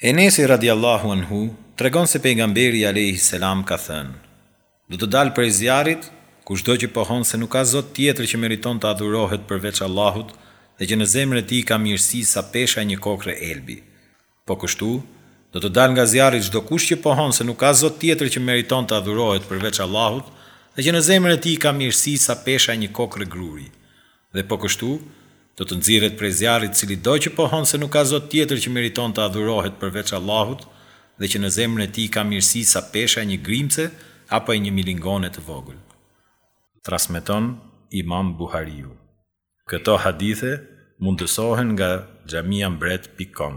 Enesi radijallahu anhu tregon se Pejgamberi alejhi selam ka thënë, Do të dalë prej zjarrit, kushdo që pohon se nuk ka Zot tjetër që meriton të adhurohet përveç Allahut dhe që në zemrën e tij ka mirësi sa pesha e një kokrre elbi. Po kështu, do të dalë nga zjarri çdokush që pohon se nuk ka Zot tjetër që meriton të adhurohet përveç Allahut dhe që në zemrën e tij ka mirësi sa pesha e një kokrre gruri. Dhe po kështu, do të nxirret prej zjarrit cilido që pohon se nuk ka zot tjetër që meriton të adhurohet përveç Allahut dhe që në zemrën e tij ka mirësi sa pesha e një grimce apo e një milingone të vogël. Transmeton Imam Buhariu. Këto hadithe mundësohen nga xhamiambret pikë kom.